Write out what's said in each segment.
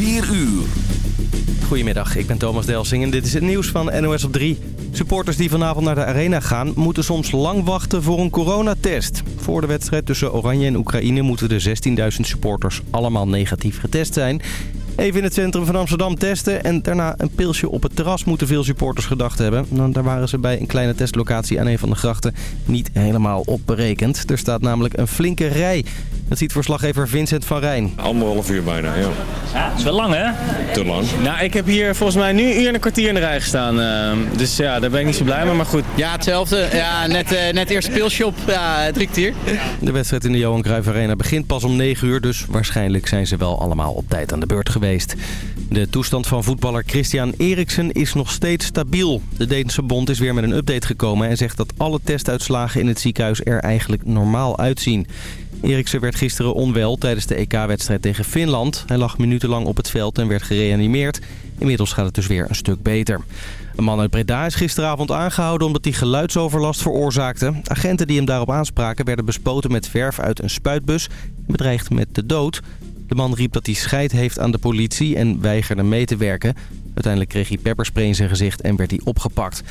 4 uur. Goedemiddag, ik ben Thomas Delsing en dit is het nieuws van NOS op 3. Supporters die vanavond naar de arena gaan moeten soms lang wachten voor een coronatest. Voor de wedstrijd tussen Oranje en Oekraïne moeten de 16.000 supporters allemaal negatief getest zijn. Even in het centrum van Amsterdam testen en daarna een pilsje op het terras moeten veel supporters gedacht hebben. Nou, daar waren ze bij een kleine testlocatie aan een van de grachten niet helemaal op berekend. Er staat namelijk een flinke rij. Dat ziet verslaggever Vincent van Rijn. Anderhalf uur bijna, ja. Ja, dat is wel lang hè? Te lang. Nou, ik heb hier volgens mij nu een uur en een kwartier in de rij gestaan. eh, dus ja, daar ben ik niet zo blij mee, maar goed. Ja, hetzelfde. Ja, net, eh, net eerst pilshop. Ja, drie kwartier. De wedstrijd in de Johan Cruijff Arena begint pas om 9 uur, dus waarschijnlijk zijn ze wel allemaal op tijd aan de beurt geweest. De toestand van voetballer Christian Eriksen is nog steeds stabiel. De Deense bond is weer met een update gekomen en zegt dat alle testuitslagen in het ziekenhuis er eigenlijk normaal uitzien. Eriksen werd gisteren onwel tijdens de EK-wedstrijd tegen Finland. Hij lag minutenlang op het veld en werd gereanimeerd. Inmiddels gaat het dus weer een stuk beter. Een man uit Breda is gisteravond aangehouden omdat hij geluidsoverlast veroorzaakte. Agenten die hem daarop aanspraken werden bespoten met verf uit een spuitbus en bedreigd met de dood. De man riep dat hij scheid heeft aan de politie en weigerde mee te werken. Uiteindelijk kreeg hij pepperspray in zijn gezicht en werd hij opgepakt.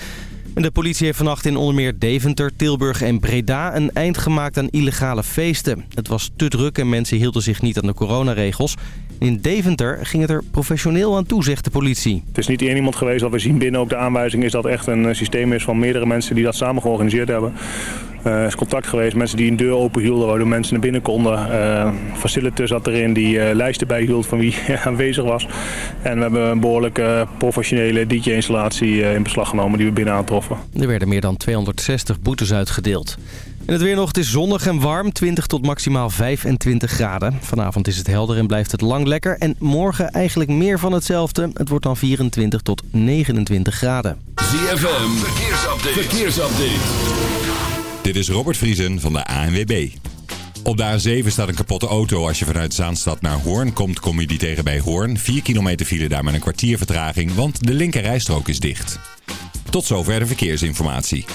De politie heeft vannacht in onder meer Deventer, Tilburg en Breda een eind gemaakt aan illegale feesten. Het was te druk en mensen hielden zich niet aan de coronaregels. In Deventer ging het er professioneel aan toe, zegt de politie. Het is niet één iemand geweest. Wat we zien binnen ook de aanwijzing is dat echt een eh, systeem is van meerdere mensen die dat samen georganiseerd hebben. Eh, Er is contact geweest, mensen die een deur open hielden waardoor mensen naar binnen konden. Uh, Faciliter zat erin die eh, lijsten bijhield van wie aanwezig was. En we hebben een behoorlijk eh, professionele DJ-installatie eh, in beslag genomen die we binnen aantroffen. Er werden meer dan 260 boetes uitgedeeld. En het weer nog, het is zonnig en warm, 20 tot maximaal 25 graden. Vanavond is het helder en blijft het lang lekker. En morgen eigenlijk meer van hetzelfde. Het wordt dan 24 tot 29 graden. ZFM, verkeersupdate. verkeersupdate. Dit is Robert Vriesen van de ANWB. Op de A7 staat een kapotte auto. Als je vanuit Zaanstad naar Hoorn komt, kom je die tegen bij Hoorn. 4 kilometer file daar met een kwartier vertraging, want de linker rijstrook is dicht. Tot zover de verkeersinformatie.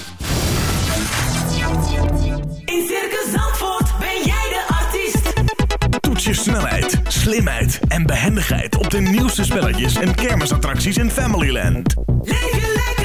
In Circus Zandvoort ben jij de artiest. Toets je snelheid, slimheid en behendigheid op de nieuwste spelletjes en kermisattracties in Familyland. Leef je lekker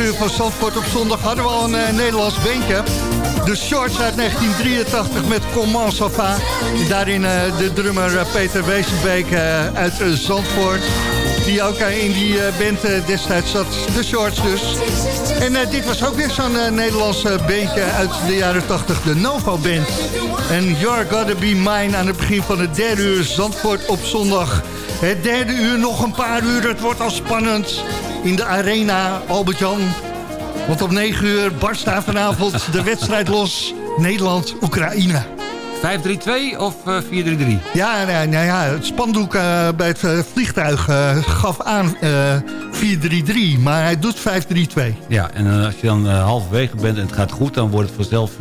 Uur van Zandvoort op zondag hadden we al een eh, Nederlands beentje. De Shorts uit 1983 met va. En Daarin eh, de drummer eh, Peter Wezenbeek eh, uit Zandvoort. Die ook in die band destijds zat. De Shorts dus. En dit was ook weer zo'n Nederlands beentje uit de jaren 80. De Novo Band. En You're Gotta Be Mine aan het begin van het derde uur Zandvoort op zondag. Het derde uur nog een paar uur. Het wordt al spannend in de arena Albert-Jan. Want om 9 uur barst daar vanavond de wedstrijd los. Nederland-Oekraïne. 5-3-2 of eh, 4-3-3? Ja, nou, nou ja, het spandoek eh, bij het eh, vliegtuig eh, gaf aan eh 4-3-3. Maar hij doet 5-3-2. Ja, en eh, als je dan eh, halverwege bent en het gaat goed... dan wordt het vanzelf 4-3-3.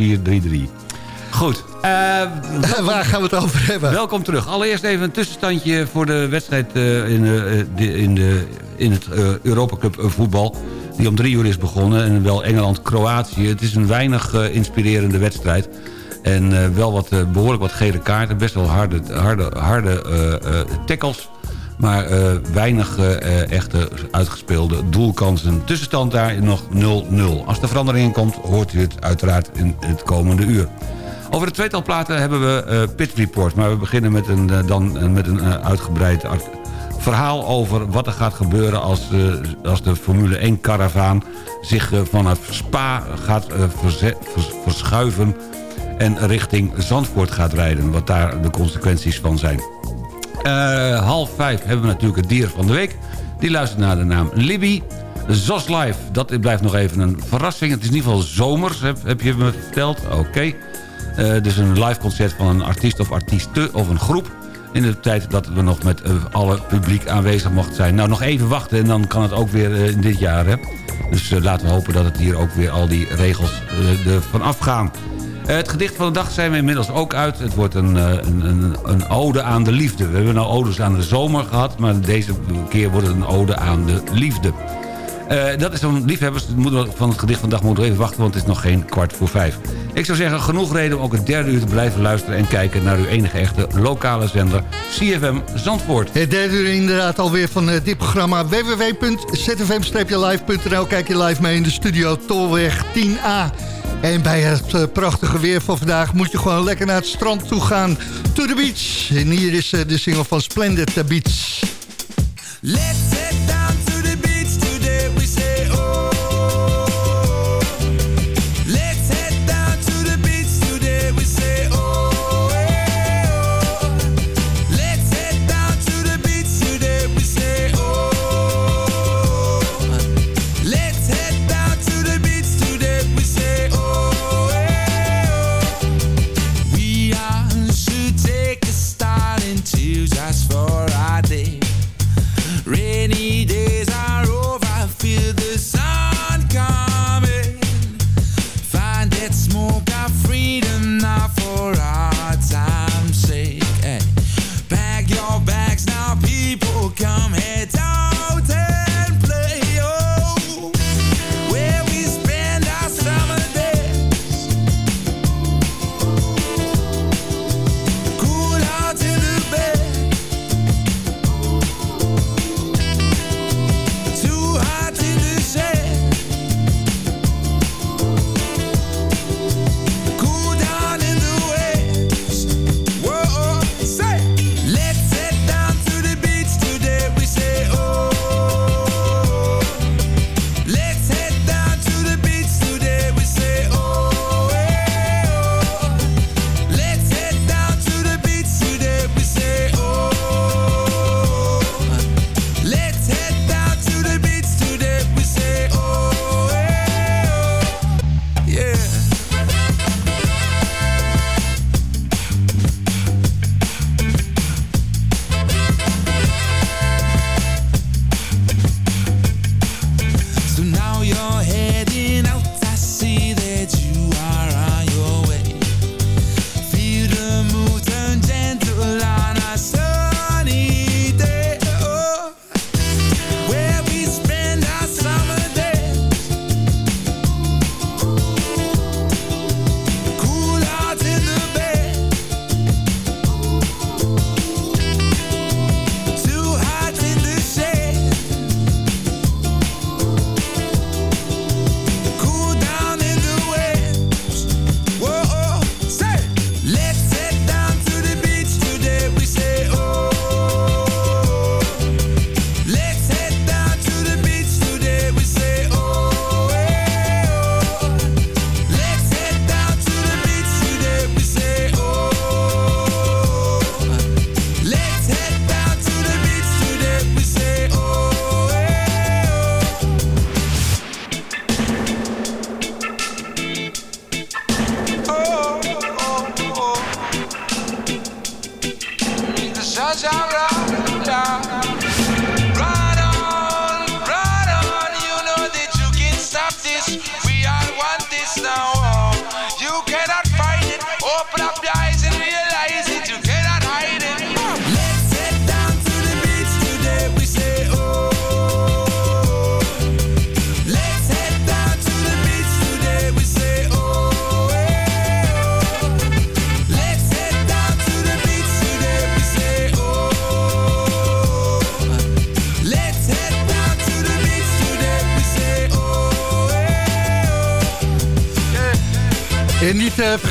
Goed. eh, Waar gaan we het over hebben? Welkom terug. Allereerst even een tussenstandje voor de wedstrijd eh, in, eh, de, in, de, in het eh, Europa Cup eh, voetbal. Die om drie uur is begonnen. En wel Engeland-Kroatië. Het is een weinig eh, inspirerende wedstrijd. En wel wat, eh, behoorlijk wat gele kaarten. Best wel harde, harde, harde tackles. Maar weinig echte uitgespeelde doelkansen. Tussenstand daar nog 0-0. Als er verandering in komt, hoort u het uiteraard in het komende uur. Over de tweetal platen hebben we Pit Report. Maar we beginnen met een, dan met een uitgebreid verhaal over wat er gaat gebeuren... als, eh, als de Formule 1-karavaan zich eh, vanaf Spa gaat eh, verschuiven... en richting Zandvoort gaat rijden. Wat daar de consequenties van zijn. Half vijf hebben we natuurlijk het dier van de week. Die luistert naar de naam Libby. Zos Live, dat blijft nog even een verrassing. Het is in ieder geval zomers, heb, heb je me verteld. Oké. Eh, dus een live concert van een artiest of artieste of een groep. In de tijd dat we nog met eh, alle publiek aanwezig mochten zijn. Nou, nog even wachten en dan kan het ook weer eh, in dit jaar. Hè? Dus eh, laten we hopen dat het hier ook weer al die regels eh, er van afgaan. Eh, het gedicht van de dag zijn we inmiddels ook uit. Het wordt een, een, een ode aan de liefde. We hebben nou odes aan de zomer gehad... maar deze keer wordt het een ode aan de liefde. Eh, dat is dan liefhebbers van het gedicht van de dag moeten we even wachten... want het is nog geen kwart voor vijf. Ik zou zeggen, genoeg reden om ook het derde uur te blijven luisteren... en kijken naar uw enige echte lokale zender CFM Zandvoort. Het derde uur inderdaad alweer van eh, dit programma. www.zfm-live.nl Kijk je live mee in de studio Tolweg 10A. En bij het eh, prachtige weer van vandaag moet je gewoon lekker naar het strand toe gaan. To the beach. En hier is de single van Splendid The Beach. Let's head down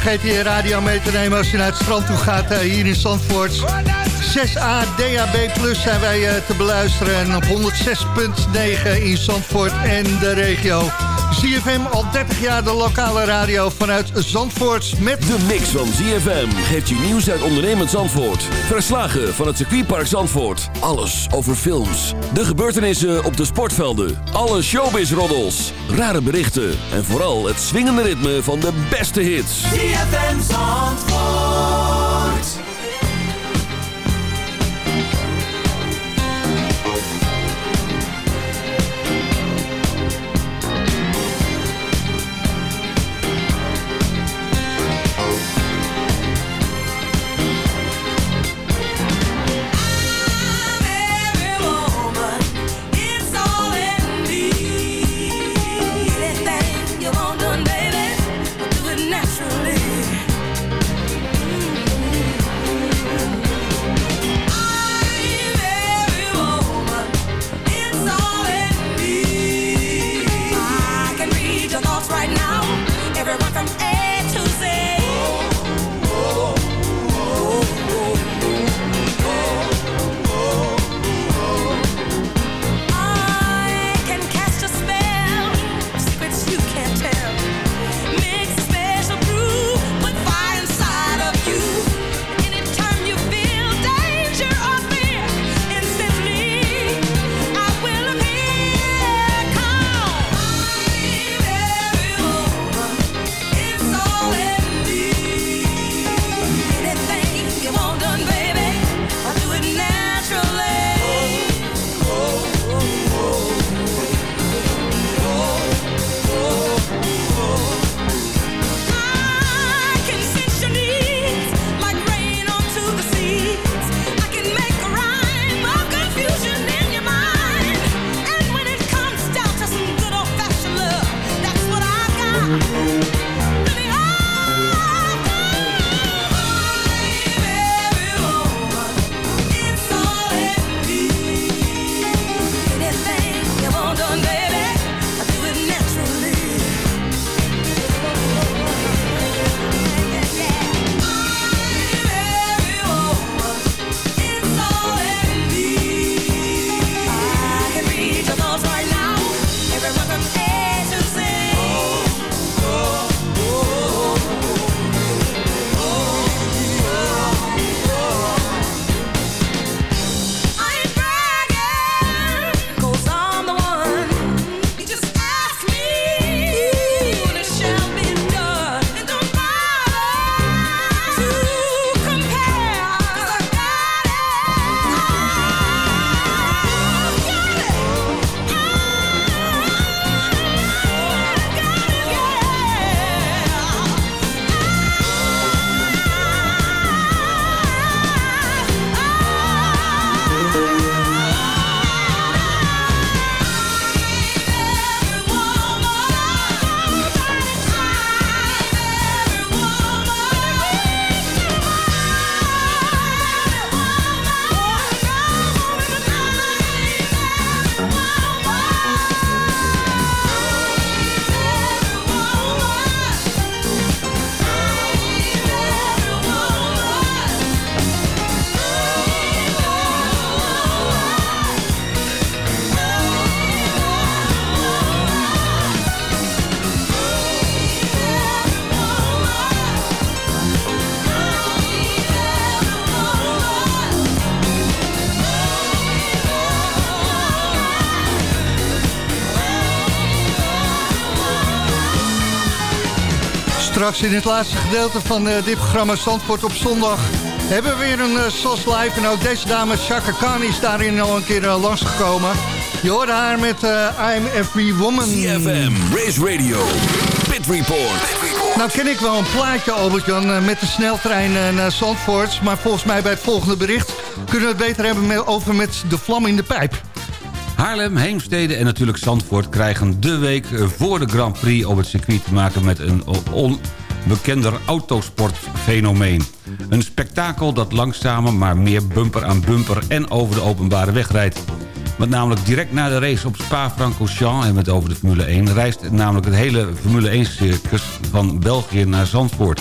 vergeten je radio mee te nemen als je naar het strand toe gaat eh, hier in Zandvoort. 6A DAB Plus zijn wij eh, te beluisteren en op 106.9 in Zandvoort en de regio. ZFM al 30 jaar de lokale radio vanuit Zandvoort met... De mix van ZFM geeft je nieuws uit ondernemend Zandvoort. Verslagen van het circuitpark Zandvoort. Alles over films. De gebeurtenissen op de sportvelden. Alle showbiz-roddels. Rare berichten. En vooral het swingende ritme van de beste hits. ZFM Zandvoort. Straks in het laatste gedeelte van eh, dit programma Zandvoort op zondag... hebben we weer een uh, SOS Live. En ook deze dame, Chaka Khan, is daarin al een keer uh, langsgekomen. Je hoorde haar met eh, I'm Every Woman. CFM, Race Radio, Pit Report. Nou ken ik wel een plaatje, Albert-Jan, eh, met de sneltrein eh, naar Zandvoort. Maar volgens mij bij het volgende bericht... kunnen we het beter hebben met, over met de vlam in de pijp. Haarlem, Heemstede en natuurlijk Zandvoort krijgen de week eh, voor de Grand Prix op het circuit te maken met een onbekender autosportfenomeen. Een spektakel dat langzamer maar meer bumper aan bumper en over de openbare weg rijdt. Want namelijk direct na de race op Spa-Francorchamps... en met over de Formule 1... reist namelijk het hele Formule 1-circus van België naar Zandvoort.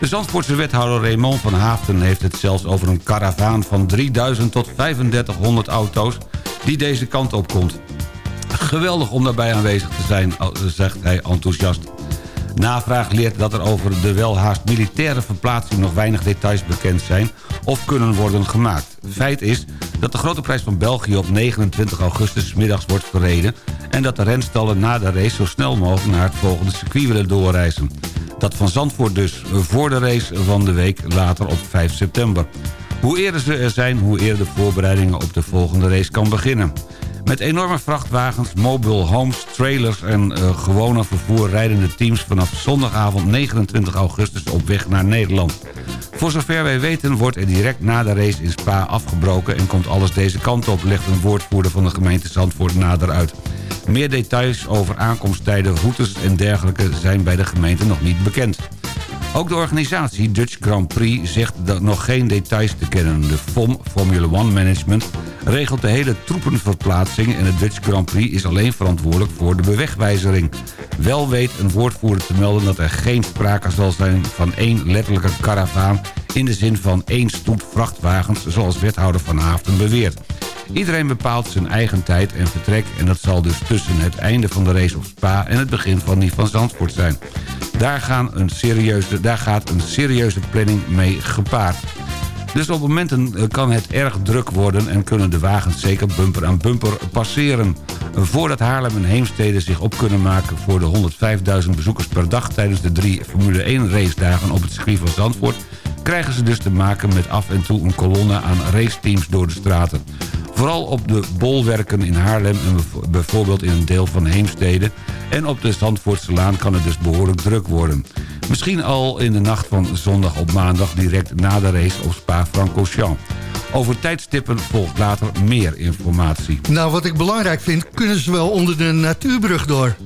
De Zandvoortse wethouder Raymond van Haafden heeft het zelfs over een karavaan van 3000 tot 3500 auto's die deze kant op komt. Geweldig om daarbij aanwezig te zijn, zegt hij enthousiast. Navraag leert dat er over de welhaast militaire verplaatsing nog weinig details bekend zijn of kunnen worden gemaakt. Feit is dat de grote prijs van België op 29 augustus middags wordt verreden en dat de renstallen na de race zo snel mogelijk naar het volgende circuit willen doorreizen. Dat van Zandvoort dus voor de race van de week later op 5 september. Hoe eerder ze er zijn, hoe eerder de voorbereidingen op de volgende race kan beginnen. Met enorme vrachtwagens, mobile homes, trailers en eh, gewone vervoer... rijden de teams vanaf zondagavond 29 augustus op weg naar Nederland. Voor zover wij weten wordt er direct na de race in Spa afgebroken... en komt alles deze kant op, legt een woordvoerder van de gemeente Zandvoort nader uit. Meer details over aankomsttijden, routes en dergelijke zijn bij de gemeente nog niet bekend. Ook de organisatie Dutch Grand Prix zegt dat nog geen details te kennen. De FOM, Formula One Management, regelt de hele troepenverplaatsing... en de Dutch Grand Prix is alleen verantwoordelijk voor de bewegwijzering. Wel weet een woordvoerder te melden dat er geen sprake zal zijn... van één letterlijke karavaan in de zin van één stoet vrachtwagens... zoals wethouder Van Haafden beweert. Iedereen bepaalt zijn eigen tijd en vertrek... en dat zal dus tussen het einde van de race op Spa... en het begin van die van Zandvoort zijn. Daar, gaan een serieuze, daar gaat een serieuze planning mee gepaard. Dus op momenten eh, kan het erg druk worden... en kunnen de wagens zeker bumper aan bumper passeren. Voordat Haarlem en Heemstede zich op kunnen maken... voor de 105.000 bezoekers per dag... tijdens de drie Formule 1 racedagen op het circuit van Zandvoort... krijgen ze dus te maken met af en toe een kolonne aan raceteams door de straten. Vooral op de bolwerken in Haarlem en bijvoorbeeld in een deel van Heemstede... en op de Zandvoortse Laan kan het dus behoorlijk druk worden. Misschien al in de nacht van zondag op maandag direct na de race op Spa-Francorchamps. Over tijdstippen volgt later meer informatie. Nou, wat ik belangrijk vind, kunnen ze wel onder de natuurbrug door?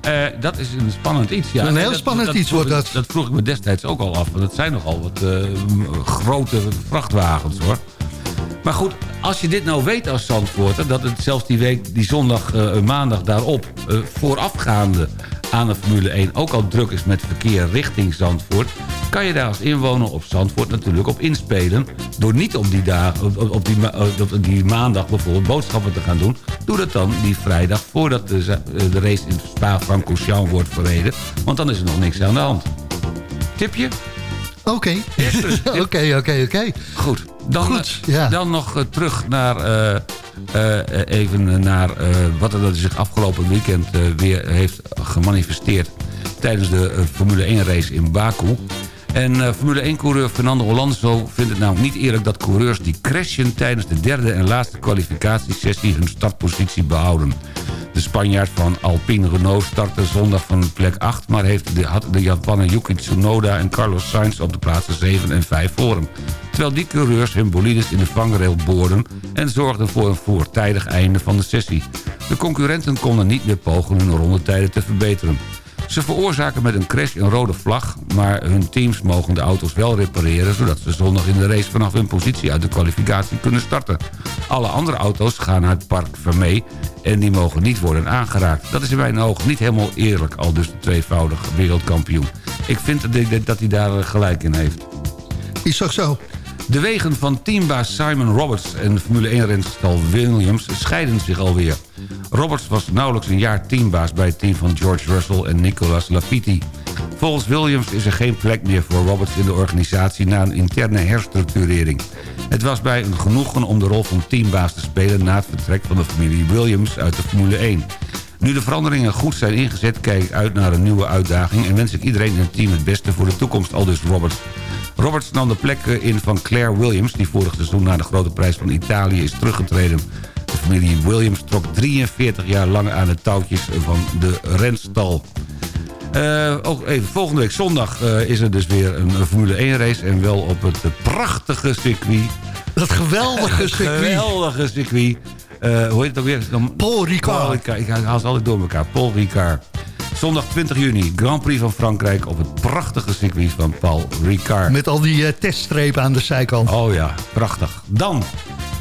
Eh, dat is een spannend iets, ja. Een heel Dat- spannend iets wordt dat. Dat vroeg ik me destijds ook al af. Want het zijn nogal wat eh, grote vrachtwagens, hoor. Maar goed, als je dit nou weet als Zandvoorter... dat het zelfs die week, die zondag, eh, maandag daarop... eh, voorafgaande aan de Formule 1 ook al druk is met verkeer richting Zandvoort... kan je daar als inwoner op Zandvoort natuurlijk op inspelen... door niet op die, dagen, op, die, die maandag bijvoorbeeld boodschappen te gaan doen... doe dat dan die vrijdag voordat de, de race in Spa-Francorchamps wordt verreden... want dan is er nog niks aan de hand. Tipje? Oké. Oké, oké, oké. Goed. Dan, Goed, eh, ja. dan nog eh, terug naar, eh, even naar wat er zich afgelopen weekend weer heeft gemanifesteerd... tijdens de Formule 1 race in Baku. En Formule 1-coureur Fernando Alonso vindt het nou niet eerlijk... dat coureurs die crashen tijdens de derde en laatste kwalificatiesessie... hun startpositie behouden. De Spanjaard van Alpine Renault startte zondag van plek 8... maar heeft de, had de Japaner Yuki Tsunoda en Carlos Sainz op de plaatsen 7 en 5 voor hem. Terwijl die coureurs hun bolides in de vangrail boorden... en zorgden voor een voortijdig einde van de sessie. De concurrenten konden niet meer pogen hun rondetijden te verbeteren. Ze veroorzaken met een crash een rode vlag... maar hun teams mogen de auto's wel repareren... zodat ze zondag in de race vanaf hun positie uit de kwalificatie kunnen starten. Alle andere auto's gaan naar het park Vermee... en die mogen niet worden aangeraakt. Dat is in mijn ogen niet helemaal eerlijk, al dus de tweevoudig wereldkampioen. Ik vind dat hij daar gelijk in heeft. Is toch zo? De wegen van teambaas Simon Roberts en Formule 1-renstal Williams scheiden zich alweer. Roberts was nauwelijks een jaar teambaas bij het team van George Russell en Nicolas Latifi. Volgens Williams is er geen plek meer voor Roberts in de organisatie na een interne herstructurering. Het was bij een genoegen om de rol van teambaas te spelen na het vertrek van de familie Williams uit de Formule 1. Nu de veranderingen goed zijn ingezet, kijk ik uit naar een nieuwe uitdaging... en wens ik iedereen in het team het beste voor de toekomst, al dus Roberts. Roberts nam de plek eh, in van Claire Williams... die vorig seizoen na de grote prijs van Italië is teruggetreden. De familie Williams trok 43 jaar lang aan de touwtjes van de renstal. Eh, ook even, volgende week zondag eh, is er dus weer een, Formule 1 race... en wel op het prachtige circuit. Dat geweldige circuit. geweldige circuit. Eh, hoe heet het ook weer? Paul Ricard. Paul Ricard. Ik haal ze altijd door elkaar. Paul Ricard. Zondag 20 juni, Grand Prix van Frankrijk... op het prachtige circuit van Paul Ricard. Met al die eh, teststrepen aan de zijkant. Oh ja, prachtig. Dan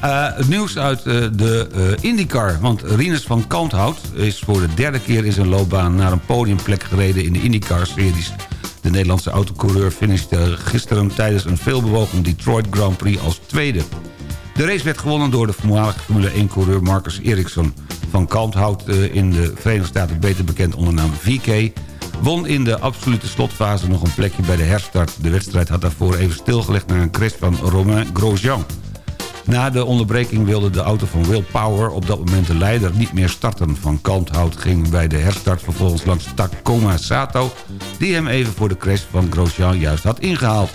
Eh, het nieuws uit eh, de eh, IndyCar. Want Rinus van Kanthout is voor de derde keer in zijn loopbaan... naar een podiumplek gereden in de IndyCar-series. De Nederlandse autocoureur finishte gisteren tijdens een veelbewogen Detroit Grand Prix als tweede. De race werd gewonnen door de voormalige Formule 1-coureur Marcus Ericsson. Van Kanthout uh, in de Verenigde Staten beter bekend onder naam VK... won in de absolute slotfase nog een plekje bij de herstart. De wedstrijd had daarvoor even stilgelegd naar een crash van Romain Grosjean. Na de onderbreking wilde de auto van Will Power op dat moment de leider niet meer starten. Van Kanthout ging bij de herstart vervolgens langs Takoma Sato... die hem even voor de crash van Grosjean juist had ingehaald.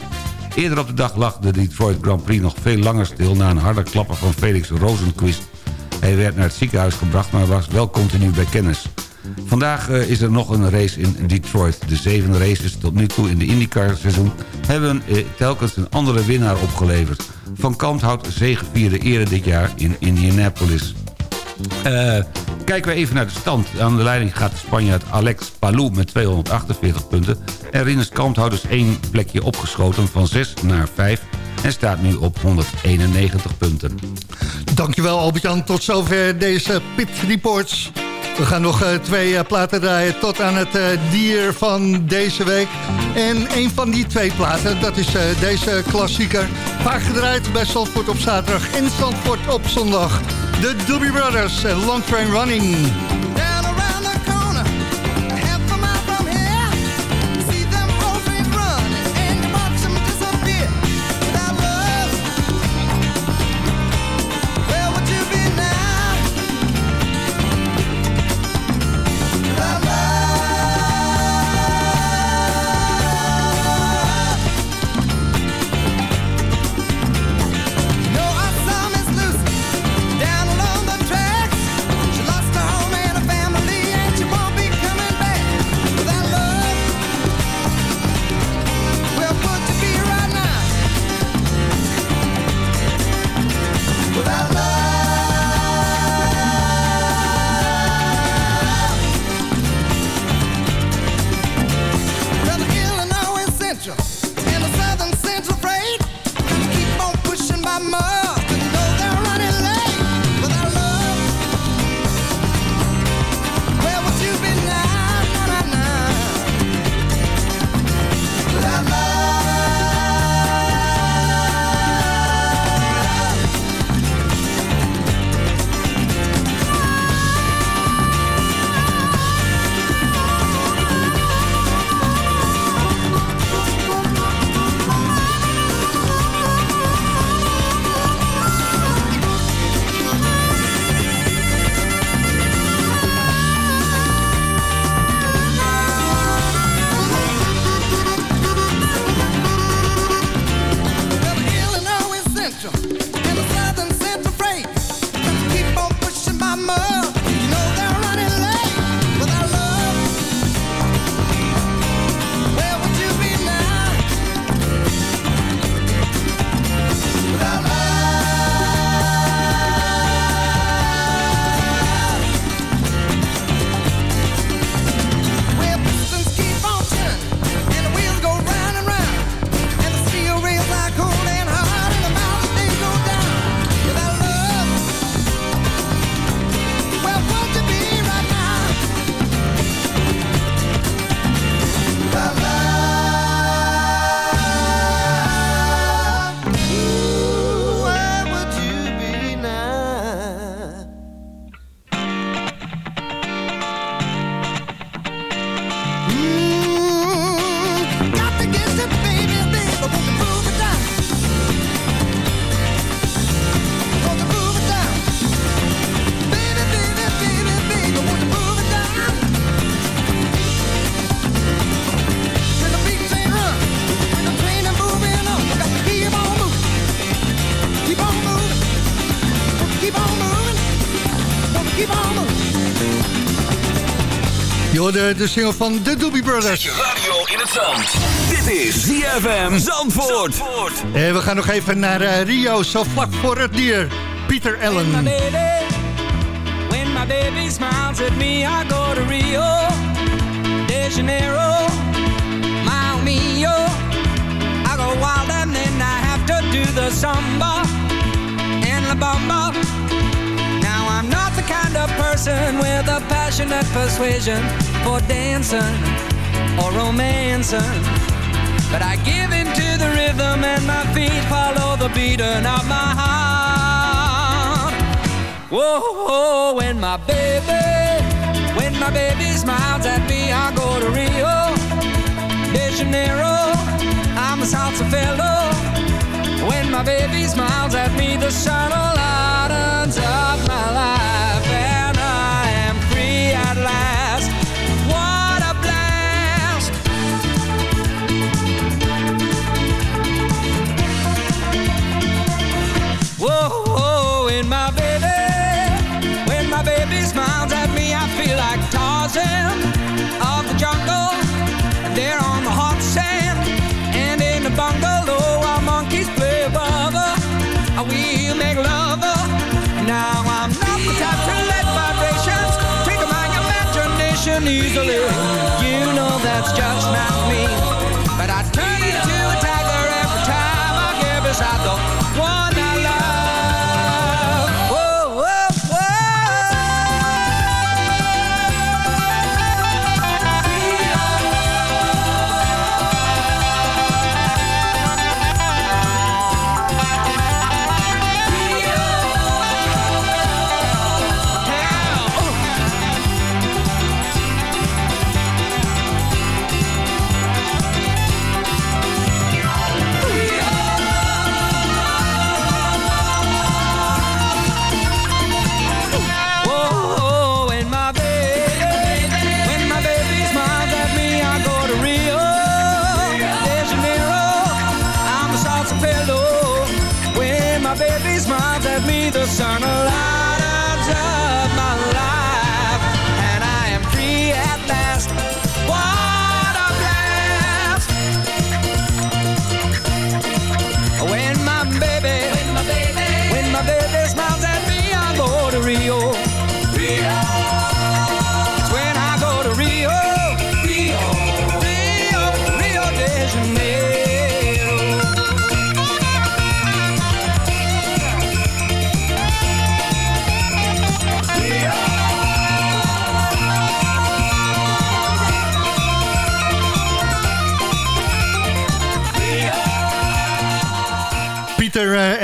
Eerder op de dag lag de Detroit Grand Prix nog veel langer stil... na een harde klapper van Felix Rosenquist. Hij werd naar het ziekenhuis gebracht, maar was wel continu bij kennis. Vandaag uh, is er nog een race in Detroit. De zeven races tot nu toe in de IndyCar-seizoen... hebben uh, telkens een andere winnaar opgeleverd. Van Kant zegevierde eerder dit jaar in Indianapolis. Uh, kijken we even naar de stand. Aan de leiding gaat Spanjaard Alex Palou met 248 punten. En Rinus Kanthout is één plekje opgeschoten van 6 naar 5 en staat nu op 191 punten. Dankjewel Albert-Jan, tot zover deze Pit Reports. We gaan nog uh, twee uh, platen draaien tot aan het uh, dier van deze week. En een van die twee platen, dat is deze klassieker. Vaak gedraaid bij Zandvoort op zaterdag en Zandvoort op zondag. De Doobie Brothers Long Train Running. De, de single van de Doobie Brothers. Zet je radio in het zand. Dit is ZFM Zandvoort. Zandvoort. En we gaan nog even naar uh, Rio, zo vlak voor het dier. Pieter Allen. When my baby, when my baby smiles at me, I go to Rio de Janeiro, my mio. I go wild and then I have to do the samba. And La. Now I'm not the kind of person with a passionate persuasion for dancing or romancing. But I give in to the rhythm and my feet follow the beating of my heart. Whoa, whoa, when my baby, when my baby smiles at me, I go to Rio de Janeiro. I'm a salsa fellow. When my baby smiles at me, the sun lightens easily.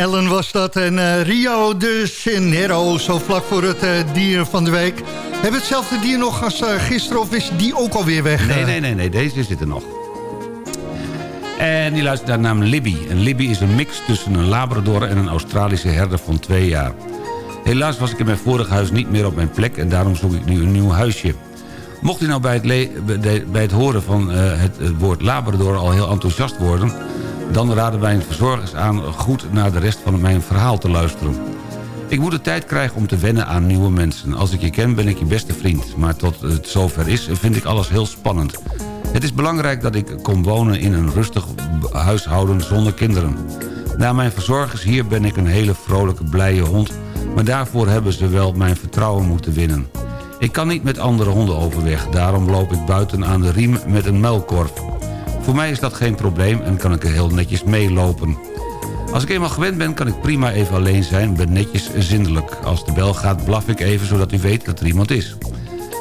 Allen was dat en eh, Rio de Janeiro, zo vlak voor het eh, dier van de week. Hebben we hetzelfde dier nog als eh, gisteren of is die ook alweer weg? Nee, nee, nee, nee, deze zit er nog. En die luistert naar de naam Libby. En Libby is een mix tussen een Labrador en een Australische herder van twee jaar. Helaas was ik in mijn vorige huis niet meer op mijn plek... en daarom zoek ik nu een nieuw huisje. Mocht u nou bij het, bij- het horen van het, het woord Labrador al heel enthousiast worden... dan raden wij verzorgers aan goed naar de rest van mijn verhaal te luisteren. Ik moet de tijd krijgen om te wennen aan nieuwe mensen. Als ik je ken ben ik je beste vriend. Maar tot het zover is vind ik alles heel spannend. Het is belangrijk dat ik kom wonen in een rustig huishouden zonder kinderen. Na mijn verzorgers hier ben ik een hele vrolijke, blije hond... maar daarvoor hebben ze wel mijn vertrouwen moeten winnen. Ik kan niet met andere honden overweg. Daarom loop ik buiten aan de riem met een muilkorf. Voor mij is dat geen probleem en kan ik er heel netjes meelopen. Als ik eenmaal gewend ben, kan ik prima even alleen zijn, ben netjes zindelijk. Als de bel gaat, blaf ik even, zodat u weet dat er iemand is.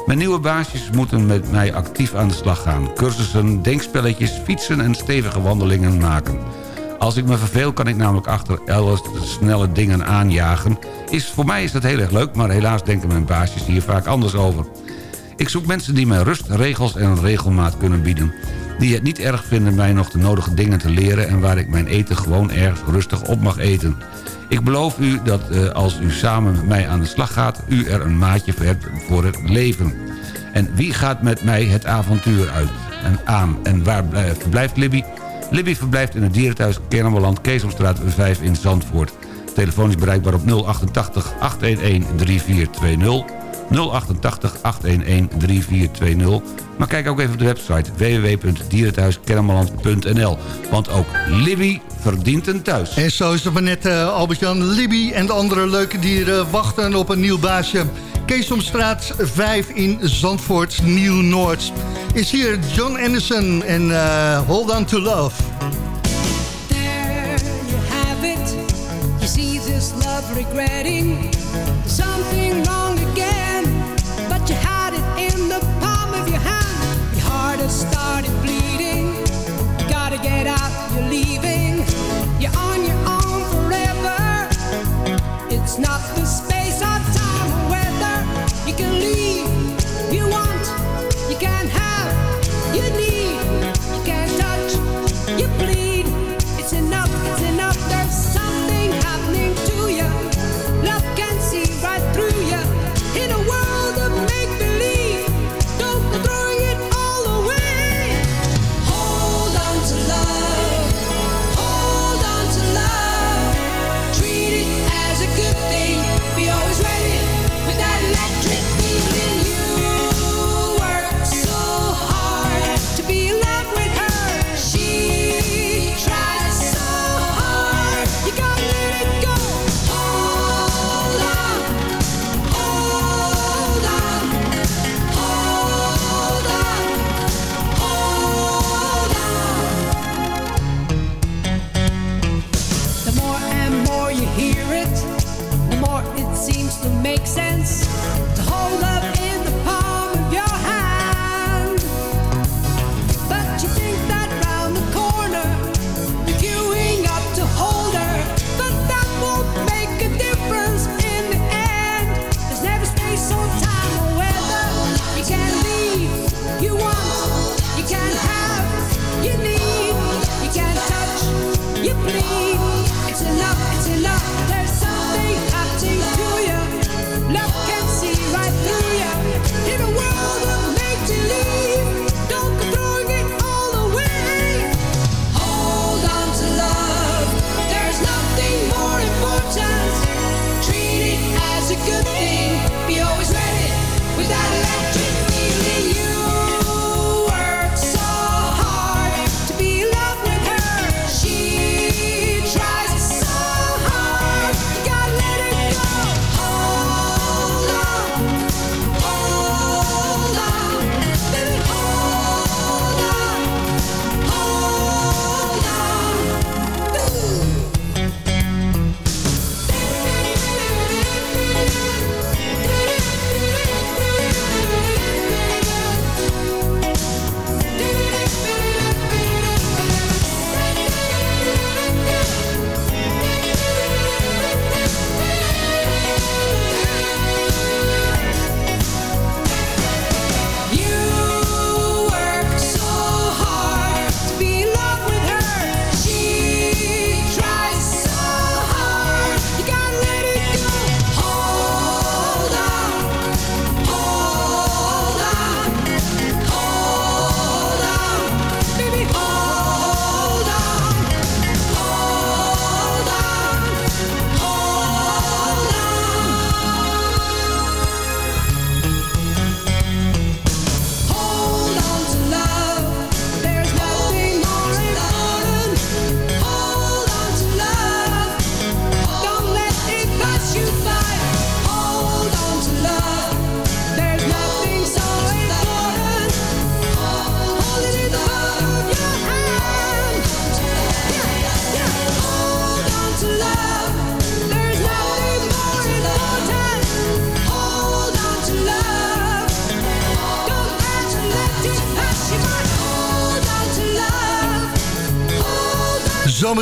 Mijn nieuwe baasjes moeten met mij actief aan de slag gaan. Cursussen, denkspelletjes, fietsen en stevige wandelingen maken. Als ik me verveel, kan ik namelijk achter alle snelle dingen aanjagen. Is, voor mij is dat heel erg leuk, maar helaas denken mijn baasjes hier vaak anders over. Ik zoek mensen die mij rust, regels en regelmaat kunnen bieden. Die het niet erg vinden mij nog de nodige dingen te leren... en waar ik mijn eten gewoon erg rustig op mag eten. Ik beloof u dat eh, als u samen met mij aan de slag gaat... u er een maatje hebt voor het leven. En wie gaat met mij het avontuur uit en aan? En waar blij- verblijft Libby? Libby verblijft in het dierenthuis Kennemerland, Keesomstraat 5 in Zandvoort. Telefoon is bereikbaar op 088 811 3420... 088 811 3420. Maar kijk ook even op de website www.dierenthuiskennemerland.nl. Want ook Libby verdient een thuis. En zo is het maar net, uh, Albert-Jan. Libby en de andere leuke dieren wachten op een nieuw baasje. Keesomstraat 5 in Zandvoort, Nieuw-Noord. Is hier John Anderson en eh, Hold On To Love. You see this love regretting something wrong not the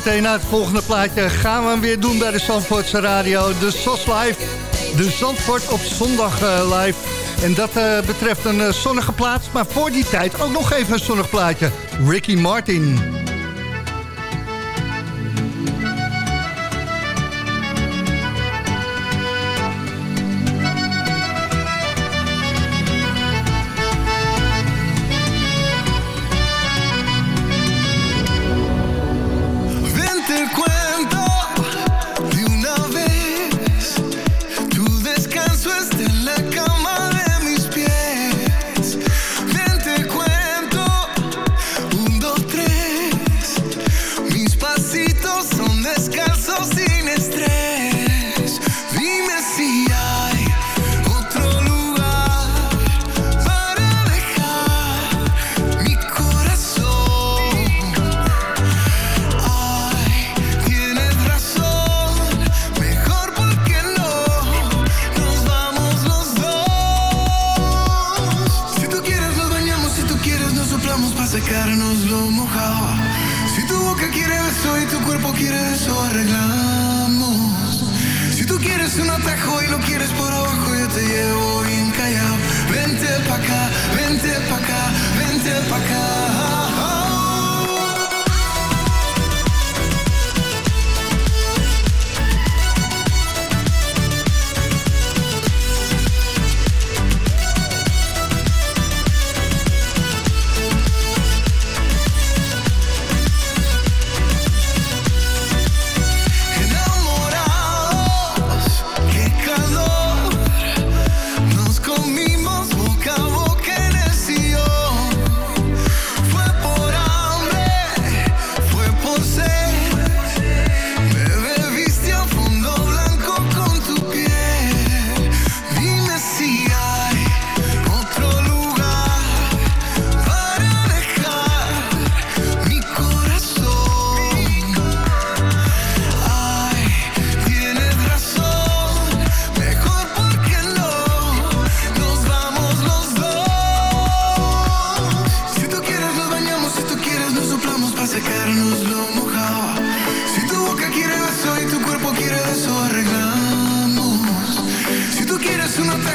Zometeen na het volgende plaatje gaan we hem weer doen bij de Zandvoortse Radio. De SOS Live, de Zandvoort op zondag eh, live. En dat eh, betreft een eh, zonnige plaats, maar voor die tijd ook nog even een zonnig plaatje. Ricky Martin.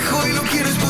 hijo y lo quieres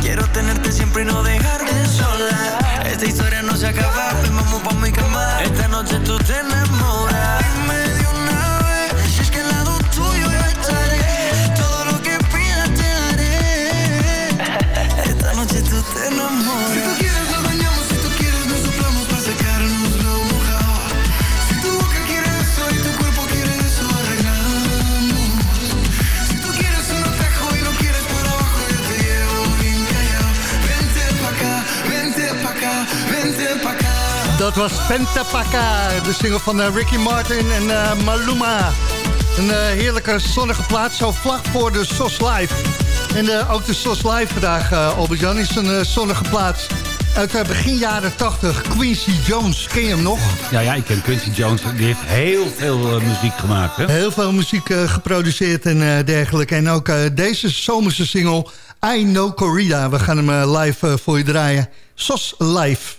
Quiero tenerte siempre y no dejarte sola. Esta historia no se acaba, pues vamos pa' mi cama. Esta noche tú te enamoras. was Pentapaka, de single van eh, Ricky Martin en uh, Maluma. Een eh, heerlijke zonnige plaats, zo vlak voor de SOS Live. En ook de SOS Live vandaag, Albert-Jan, is een zonnige plaats. Uit begin jaren 80, Quincy Jones, ken je hem nog? Ja, ja, ik ken Quincy Jones. Die heeft heel veel muziek gemaakt. Hè? Heel veel muziek geproduceerd en dergelijke. En ook deze zomerse single, I Know Corrida. We gaan hem live voor je draaien. SOS Live.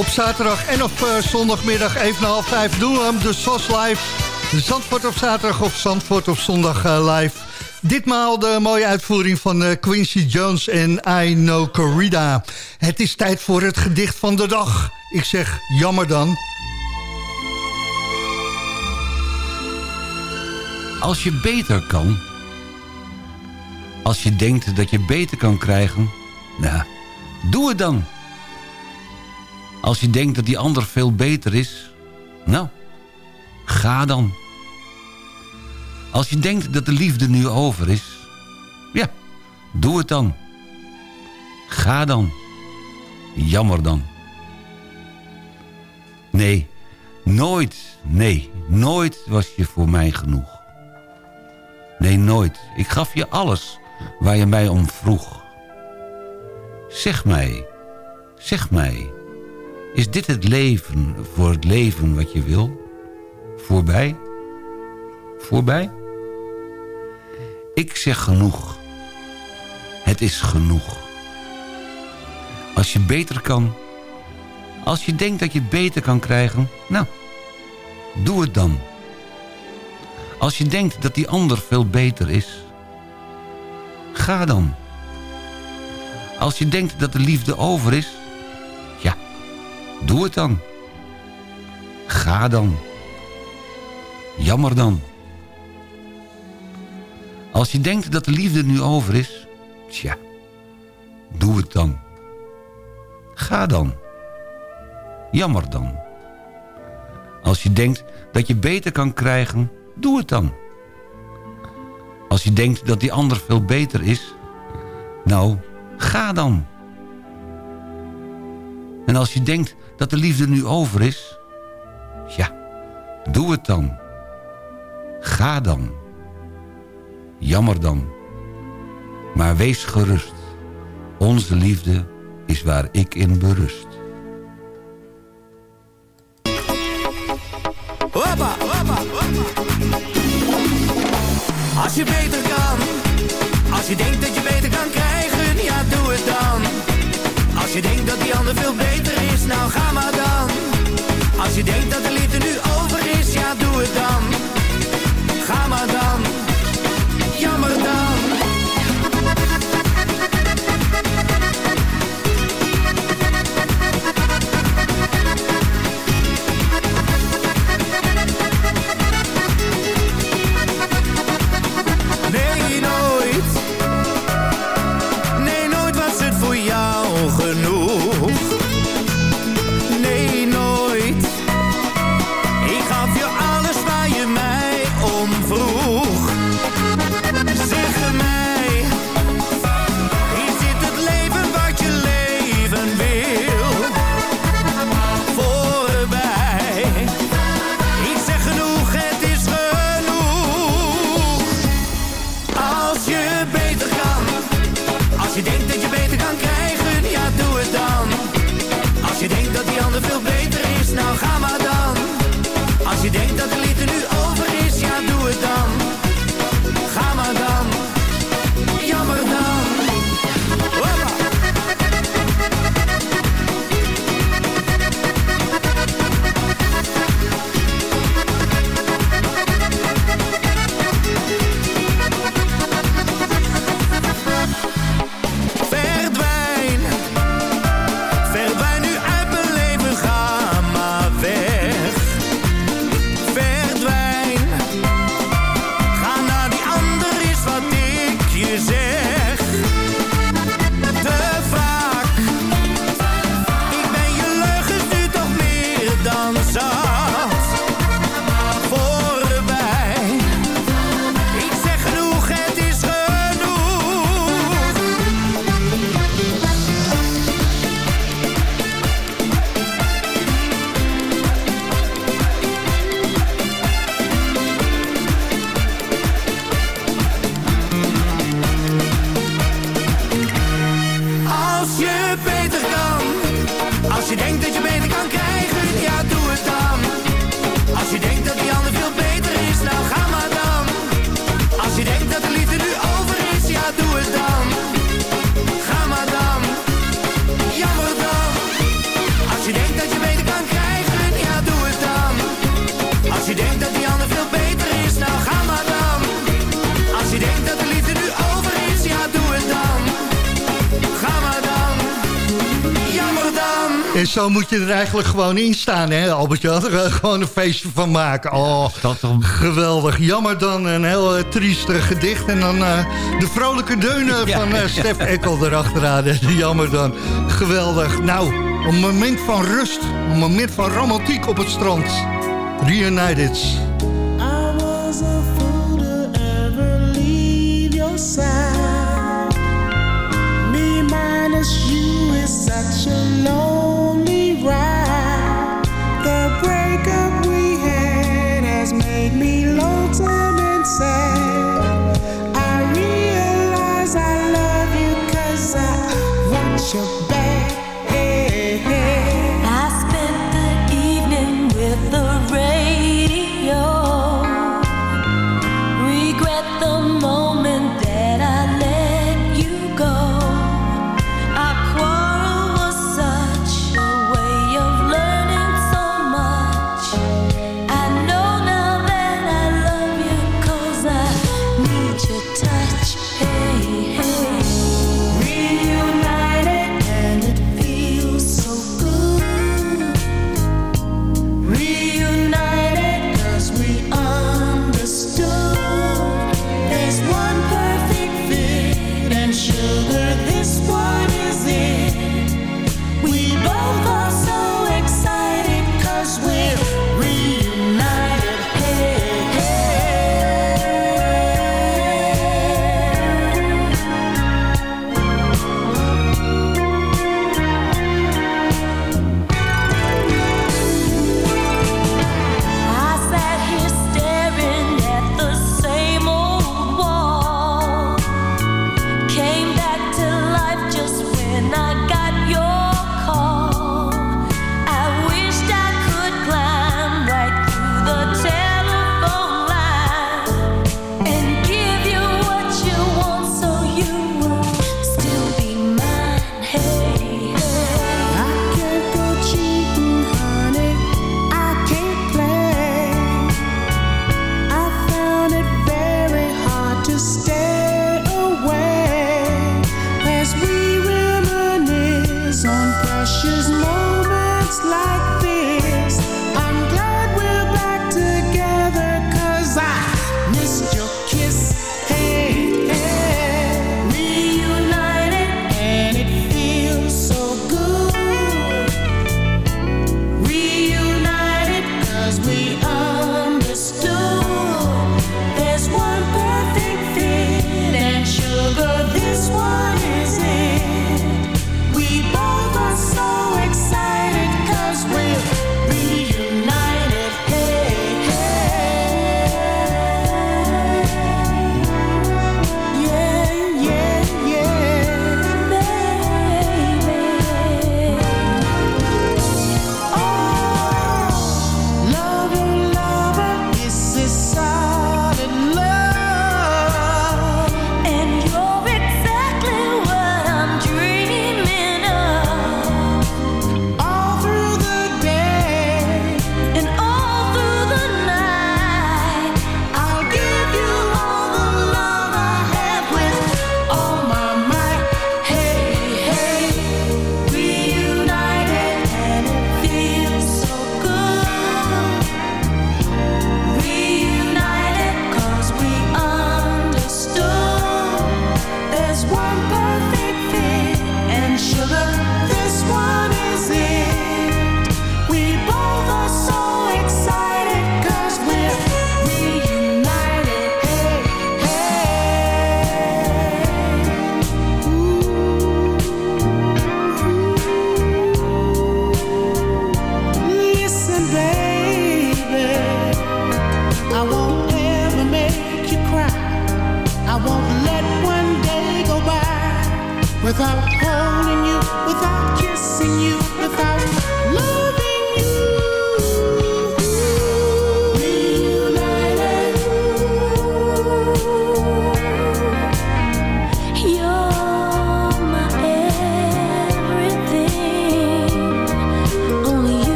Op zaterdag en op eh, zondagmiddag even na half vijf doen we hem de SOS Live. Zandvoort op zaterdag of Zandvoort op zondag eh, live. Ditmaal de mooie uitvoering van eh, Quincy Jones en I Know Corrida. Het is tijd voor het gedicht van de dag. Ik zeg jammer dan. Als je beter kan... Als je denkt dat je beter kan krijgen... Nou, doe het dan. Als je denkt dat die ander veel beter is... Nou, ga dan. Als je denkt dat de liefde nu over is... Ja, doe het dan. Ga dan. Jammer dan. Nee, nooit, nee, nooit was je voor mij genoeg. Nee, nooit. Ik gaf je alles waar je mij om vroeg. Zeg mij, zeg mij... Is dit het leven voor het leven wat je wil? Voorbij? Voorbij? Ik zeg genoeg. Het is genoeg. Als je beter kan... Als je denkt dat je het beter kan krijgen... Nou, doe het dan. Als je denkt dat die ander veel beter is... Ga dan. Als je denkt dat de liefde over is... Doe het dan. Ga dan. Jammer dan. Als je denkt dat de liefde nu over is... Tja, doe het dan. Ga dan. Jammer dan. Als je denkt dat je beter kan krijgen... Doe het dan. Als je denkt dat die ander veel beter is... Nou, ga dan. En als je denkt dat de liefde nu over is... Ja, doe het dan. Ga dan. Jammer dan. Maar wees gerust. Onze liefde is waar ik in berust. Hoppa, hoppa, hoppa. Als je beter kan, als je denkt dat je Als je denkt dat die ander veel beter is, nou ga maar dan. Als je denkt dat de liefde nu over is, ja doe het dan. Ga maar dan, jammer Dan moet je er eigenlijk gewoon in staan, hè, Albert? Er gewoon een feestje van maken. Oh, dat geweldig. Jammer dan een heel eh, uh, trieste gedicht. En dan eh, de vrolijke deunen van eh, Stef Eckel erachteraan. Jammer dan. Geweldig. Nou, een moment van rust. Een moment van romantiek op het strand. Reunited. I was a fool to ever leave your side. Me minus you.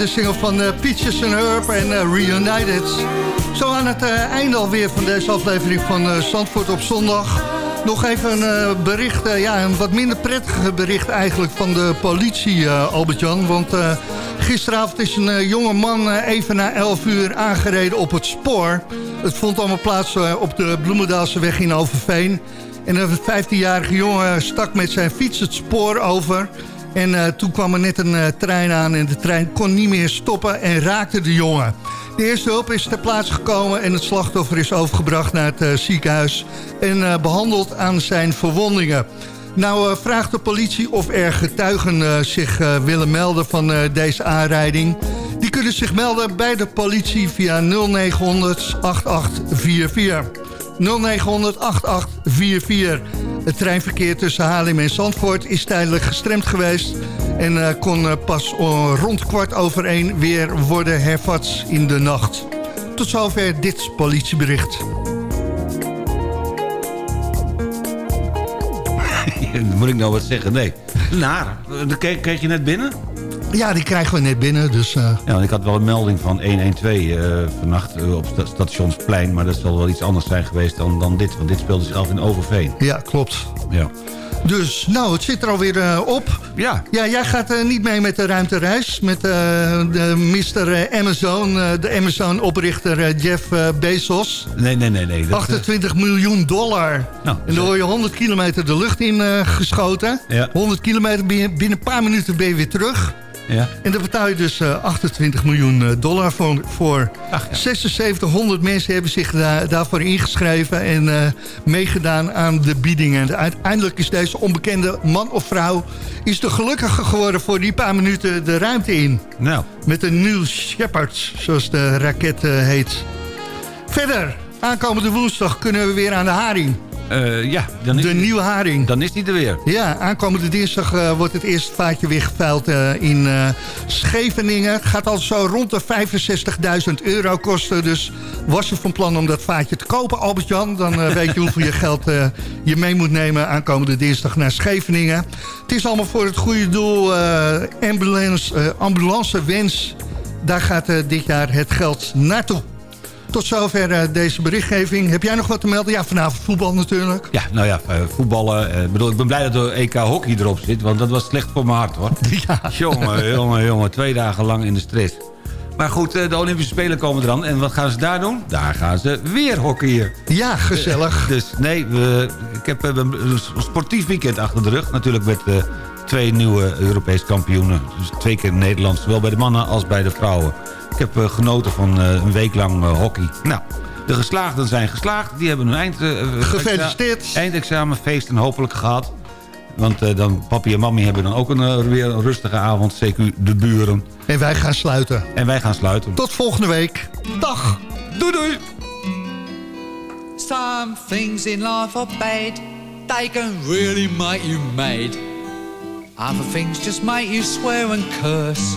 De single van eh, Peaches and Herb en eh, Reunited. Zo aan het eh, einde alweer van deze aflevering van Zandvoort op zondag. Nog even een bericht, ja, een wat minder prettige bericht eigenlijk van de politie, Albert-Jan. Want gisteravond is een jonge man even na 11 uur aangereden op het spoor. Het vond allemaal plaats op de Bloemendaalse weg in Overveen. En een 15-jarige jongen stak met zijn fiets het spoor over... En eh, toen kwam er net een eh, trein aan en de trein kon niet meer stoppen en raakte de jongen. De eerste hulp is ter plaatse gekomen en het slachtoffer is overgebracht naar het eh, ziekenhuis en eh, behandeld aan zijn verwondingen. Nou vraagt de politie of er getuigen zich willen melden van deze aanrijding. Die kunnen zich melden bij de politie via 0900 8844. 0900 8844. Het treinverkeer tussen Haarlem en Zandvoort is tijdelijk gestremd geweest... en eh, kon eh, pas rond kwart over één weer worden hervat in de nacht. Tot zover dit politiebericht. Moet ik nou wat zeggen? Nee. Naar. Dat kreeg, kreeg je net binnen? Ja, die krijgen we net binnen, dus... eh, Ja, ik had wel een melding van 112 eh, vannacht eh, op sta- stationsplein. Maar dat zal wel iets anders zijn geweest dan, dan dit. Want dit speelde zich af in Overveen. Ja, klopt. Ja. Dus, nou, het zit er alweer op. Ja. Ja, jij gaat niet mee met de ruimtereis. Met de Mr. Amazon, de Amazon-oprichter Jeff Bezos. Nee, nee, nee. nee. Dat, eh, 28 miljoen dollar. Nou, en dan word je 100 kilometer de lucht in geschoten. Ja. 100 kilometer, binnen, binnen een paar minuten ben je weer terug. Ja. En daar betaal je dus eh, 28 miljoen eh, dollar voor. voor. 7600 mensen hebben zich da- daarvoor ingeschreven en eh, meegedaan aan de biedingen. En uiteindelijk is deze onbekende man of vrouw is de gelukkige geworden voor die paar minuten de ruimte in. Nou. Met een New Shepard, zoals de raket eh, heet. Verder, aankomende woensdag kunnen we weer aan de haring. Eh, ja. Dan is De die- nieuwe haring. Dan is die er weer. Ja, aankomende dinsdag eh, wordt het eerste vaatje weer geveild eh, in Scheveningen. Het gaat al zo rond de 65.000 euro kosten. Dus was je van plan om dat vaatje te kopen, Albert-Jan... dan weet je hoeveel je geld je mee moet nemen aankomende dinsdag naar Scheveningen. Het is allemaal voor het goede doel. ambulance, ambulance wens, daar gaat dit jaar het geld naartoe. Tot zover eh, deze berichtgeving. Heb jij nog wat te melden? Ja, vanavond voetbal natuurlijk. Ja, nou ja, eh, voetballen. eh, bedoel, ik ben blij dat de EK hockey erop zit. Want dat was slecht voor mijn hart, hoor. Ja. Jongen, jongen, jongen. Twee dagen lang in de stress. Maar goed, de Olympische Spelen komen eraan. En wat gaan ze daar doen? Daar gaan ze weer hockeyen. Ja, gezellig. Dus nee, we, ik heb een sportief weekend achter de rug. Natuurlijk met twee nieuwe Europese kampioenen. Dus twee keer Nederlands, zowel bij de mannen als bij de vrouwen. Ik heb eh, genoten van eh, een week lang eh, hockey. Nou, de geslaagden zijn geslaagd. Die hebben hun eind, Gefeliciteerd. exa- eindexamenfeesten hopelijk gehad. Want eh, dan, papi en mami hebben dan ook een, weer een rustige avond. CQ de buren. En wij gaan sluiten. En wij gaan sluiten. Tot volgende week. Dag. Doei doei. Some things in life are bad. They can really make you mad. Other things just make you swear and curse.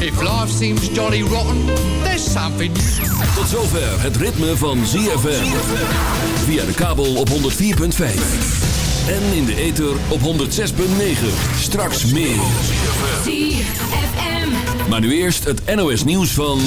If life seems jolly rotten, there's something Tot zover het ritme van ZFM. Via de kabel op 104.5. En in de ether op 106.9. Straks meer. ZFM. Maar nu eerst het NOS nieuws van...